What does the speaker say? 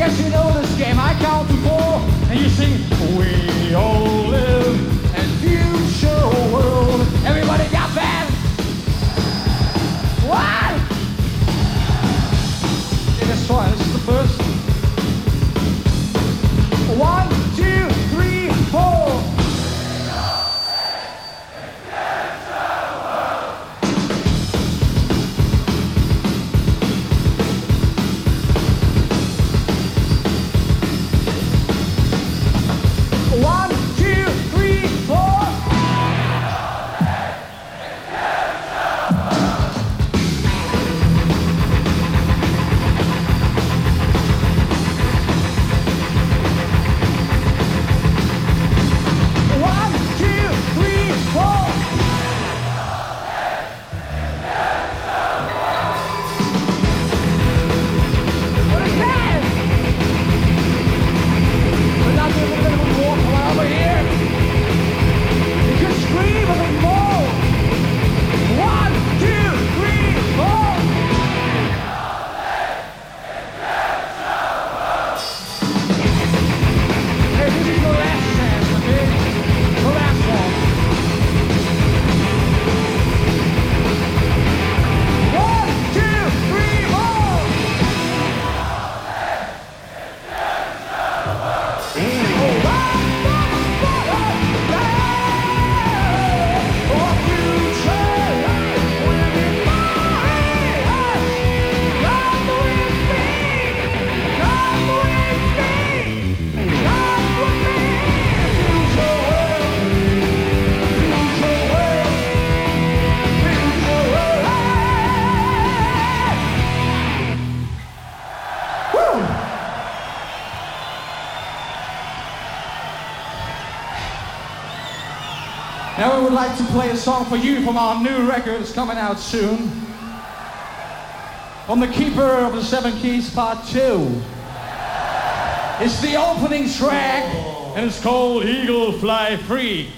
guess you know this game. I count to four, and you sing, we all. Now we would like to play a song for you from our new record. that's coming out soon. From the Keeper of the Seven Keys Part 2. It's the opening track, and it's called Eagle Fly Free.